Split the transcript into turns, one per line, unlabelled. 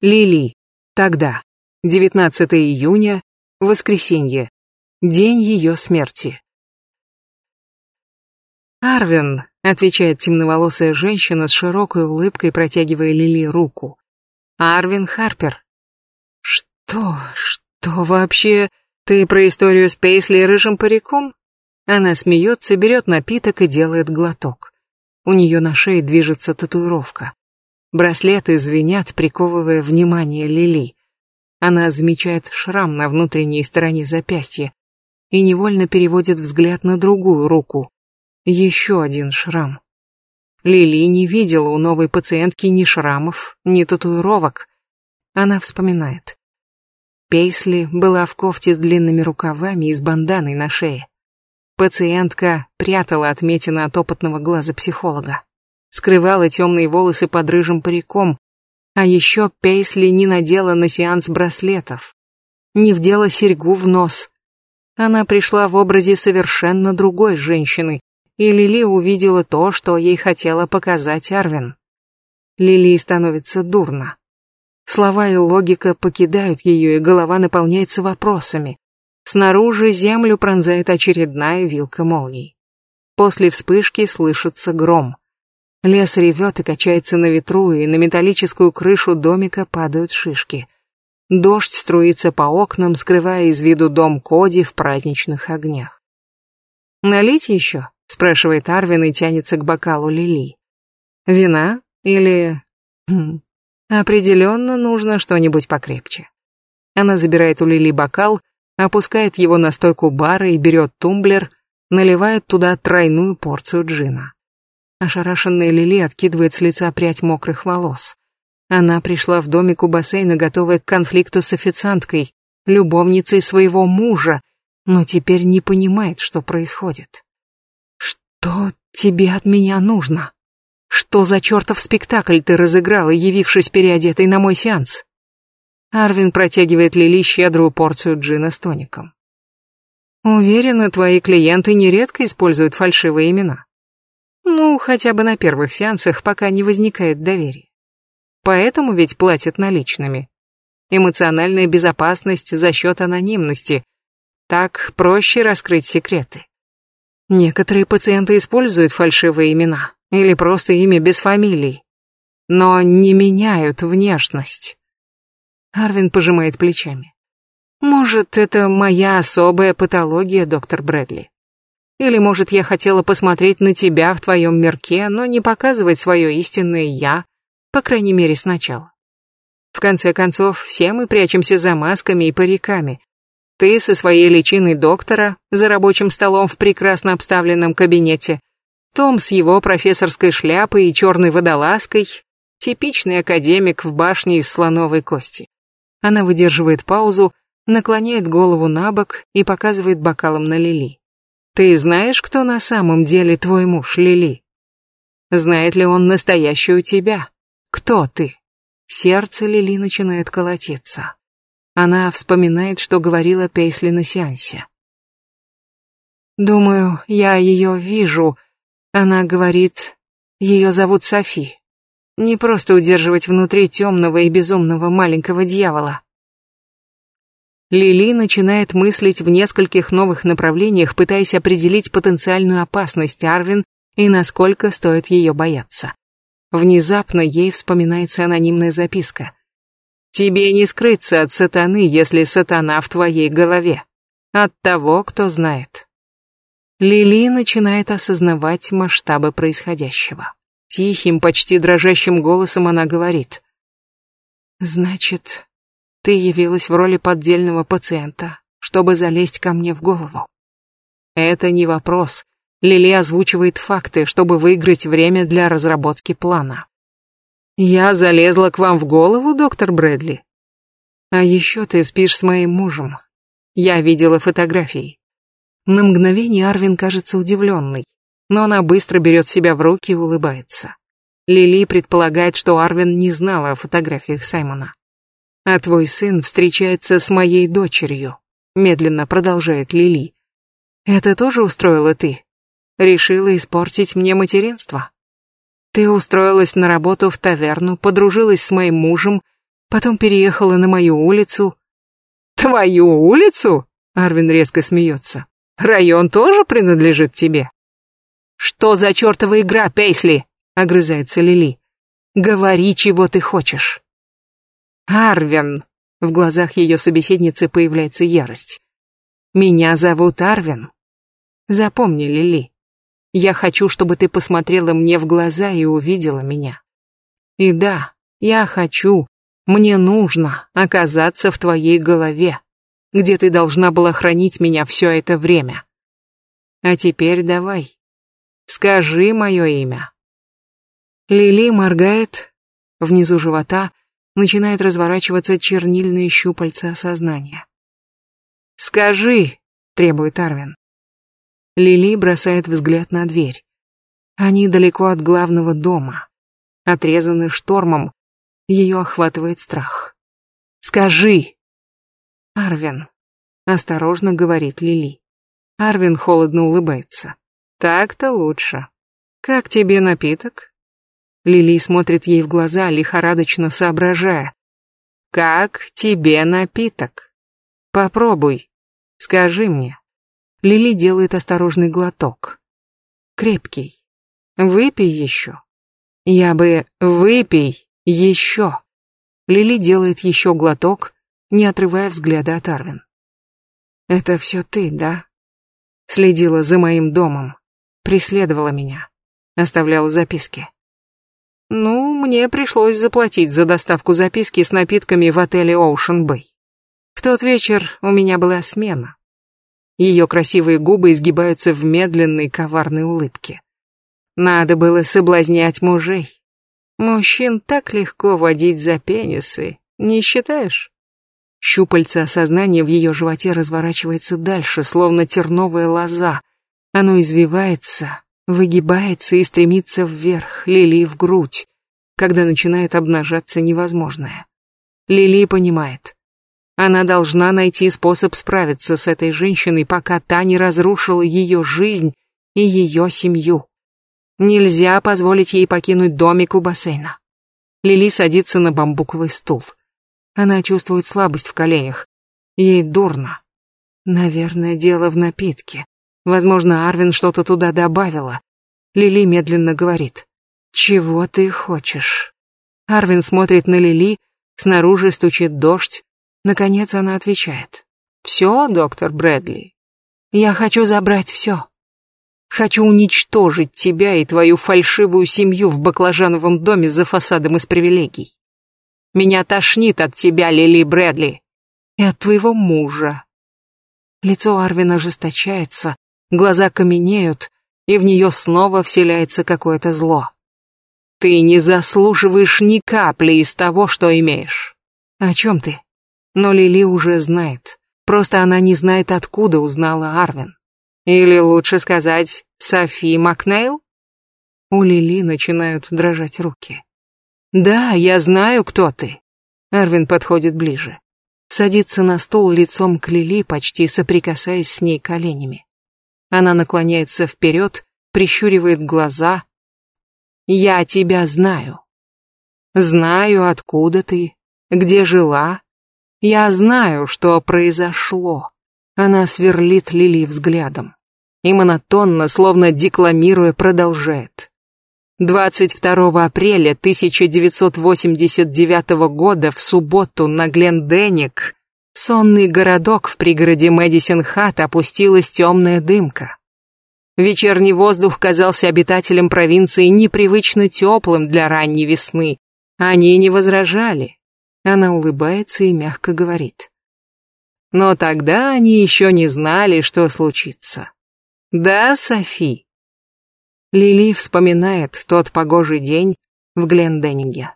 Лили. Тогда. 19 июня. Воскресенье. День ее смерти. «Арвин», — отвечает темноволосая женщина с широкой улыбкой, протягивая Лили руку. «Арвин Харпер». «Что? Что вообще? Ты про историю с Пейсли и рыжим париком?» Она смеется, берет напиток и делает глоток. У нее на шее движется татуировка. Браслеты звенят, приковывая внимание Лили. Она замечает шрам на внутренней стороне запястья и невольно переводит взгляд на другую руку. Еще один шрам. Лили не видела у новой пациентки ни шрамов, ни татуировок. Она вспоминает. Пейсли была в кофте с длинными рукавами и с банданой на шее. Пациентка прятала отметины от опытного глаза психолога скрывала темные волосы под рыжим париком, а еще Пейсли не надела на сеанс браслетов, не вдела серьгу в нос. Она пришла в образе совершенно другой женщины, и Лили увидела то, что ей хотела показать Арвин. Лили становится дурно. Слова и логика покидают ее, и голова наполняется вопросами. Снаружи землю пронзает очередная вилка молний. После вспышки слышится гром — Лес ревет и качается на ветру, и на металлическую крышу домика падают шишки. Дождь струится по окнам, скрывая из виду дом Коди в праздничных огнях. «Налить еще?» — спрашивает Арвин и тянется к бокалу Лили. «Вина? Или...» хм. «Определенно нужно что-нибудь покрепче». Она забирает у Лили бокал, опускает его на стойку бара и берет тумблер, наливает туда тройную порцию джина. Ошарашенная Лили откидывает с лица прядь мокрых волос. Она пришла в домик у бассейна, готовая к конфликту с официанткой, любовницей своего мужа, но теперь не понимает, что происходит. «Что тебе от меня нужно? Что за чертов спектакль ты разыграла, явившись переодетой на мой сеанс?» Арвин протягивает Лили щедрую порцию джина с тоником. «Уверена, твои клиенты нередко используют фальшивые имена. Ну, хотя бы на первых сеансах пока не возникает доверия. Поэтому ведь платят наличными. Эмоциональная безопасность за счет анонимности. Так проще раскрыть секреты. Некоторые пациенты используют фальшивые имена или просто имя без фамилий, но не меняют внешность. Арвин пожимает плечами. Может, это моя особая патология, доктор Брэдли. Или, может, я хотела посмотреть на тебя в твоем мирке, но не показывать свое истинное «я», по крайней мере, сначала. В конце концов, все мы прячемся за масками и париками. Ты со своей личиной доктора, за рабочим столом в прекрасно обставленном кабинете, Том с его профессорской шляпой и черной водолазкой, типичный академик в башне из слоновой кости. Она выдерживает паузу, наклоняет голову на бок и показывает бокалом на Лили. Ты знаешь, кто на самом деле твой муж, Лили? Знает ли он настоящую тебя? Кто ты? Сердце Лили начинает колотиться. Она вспоминает, что говорила Пейсли на сеансе. Думаю, я ее вижу. Она говорит, ее зовут Софи. Не просто удерживать внутри темного и безумного маленького дьявола. Лили начинает мыслить в нескольких новых направлениях, пытаясь определить потенциальную опасность Арвин и насколько стоит ее бояться. Внезапно ей вспоминается анонимная записка. «Тебе не скрыться от сатаны, если сатана в твоей голове. От того, кто знает». Лили начинает осознавать масштабы происходящего. Тихим, почти дрожащим голосом она говорит. «Значит, ты явилась в роли поддельного пациента, чтобы залезть ко мне в голову. Это не вопрос. Лили озвучивает факты, чтобы выиграть время для разработки плана. Я залезла к вам в голову, доктор Брэдли? А еще ты спишь с моим мужем. Я видела фотографии. На мгновение Арвин кажется удивленной, но она быстро берет себя в руки и улыбается. Лили предполагает, что Арвин не знала о фотографиях Саймона а твой сын встречается с моей дочерью», — медленно продолжает Лили. «Это тоже устроила ты? Решила испортить мне материнство? Ты устроилась на работу в таверну, подружилась с моим мужем, потом переехала на мою улицу». «Твою улицу?» — Арвин резко смеется. «Район тоже принадлежит тебе?» «Что за чертова игра, Пейсли?» — огрызается Лили. «Говори, чего ты хочешь». Арвин!» В глазах ее собеседницы появляется ярость. «Меня зовут Арвин. Запомнили ли? Я хочу, чтобы ты посмотрела мне в глаза и увидела меня. И да, я хочу, мне нужно оказаться в твоей голове, где ты должна была хранить меня все это время. А теперь давай, скажи мое имя». Лили моргает, внизу живота начинает разворачиваться чернильные щупальца осознания. «Скажи!» — требует Арвин. Лили бросает взгляд на дверь. Они далеко от главного дома, отрезаны штормом, ее охватывает страх. «Скажи!» «Арвин», — осторожно говорит Лили. Арвин холодно улыбается. «Так-то лучше. Как тебе напиток?» Лили смотрит ей в глаза, лихорадочно соображая. «Как тебе напиток? Попробуй. Скажи мне». Лили делает осторожный глоток. «Крепкий. Выпей еще». «Я бы... Выпей еще». Лили делает еще глоток, не отрывая взгляда от Арвин. «Это все ты, да?» Следила за моим домом, преследовала меня, оставляла записки. Ну, мне пришлось заплатить за доставку записки с напитками в отеле Ocean Bay. В тот вечер у меня была смена. Ее красивые губы изгибаются в медленной коварной улыбке. Надо было соблазнять мужей. Мужчин так легко водить за пенисы, не считаешь? Щупальце осознания в ее животе разворачивается дальше, словно терновая лоза. Оно извивается, выгибается и стремится вверх, Лили в грудь, когда начинает обнажаться невозможное. Лили понимает. Она должна найти способ справиться с этой женщиной, пока та не разрушила ее жизнь и ее семью. Нельзя позволить ей покинуть домик у бассейна. Лили садится на бамбуковый стул. Она чувствует слабость в коленях. Ей дурно. Наверное, дело в напитке. Возможно, Арвин что-то туда добавила. Лили медленно говорит. «Чего ты хочешь?» Арвин смотрит на Лили, снаружи стучит дождь. Наконец она отвечает. «Все, доктор Брэдли. Я хочу забрать все. Хочу уничтожить тебя и твою фальшивую семью в баклажановом доме за фасадом из привилегий. Меня тошнит от тебя, Лили Брэдли, и от твоего мужа». Лицо Арвина ожесточается, глаза каменеют, и в нее снова вселяется какое-то зло. Ты не заслуживаешь ни капли из того, что имеешь. О чем ты? Но Лили уже знает. Просто она не знает, откуда узнала Арвин. Или лучше сказать, Софи Макнейл? У Лили начинают дрожать руки. Да, я знаю, кто ты. Арвин подходит ближе. Садится на стул лицом к Лили, почти соприкасаясь с ней коленями. Она наклоняется вперед, прищуривает глаза. «Я тебя знаю. Знаю, откуда ты, где жила. Я знаю, что произошло». Она сверлит Лили взглядом и монотонно, словно декламируя, продолжает. 22 апреля 1989 года в субботу на Гленденник сонный городок в пригороде Мэдисон-Хат опустилась темная дымка. Вечерний воздух казался обитателям провинции непривычно теплым для ранней весны. Они не возражали. Она улыбается и мягко говорит. Но тогда они еще не знали, что случится. Да, Софи. Лили вспоминает тот погожий день в Гленденниге.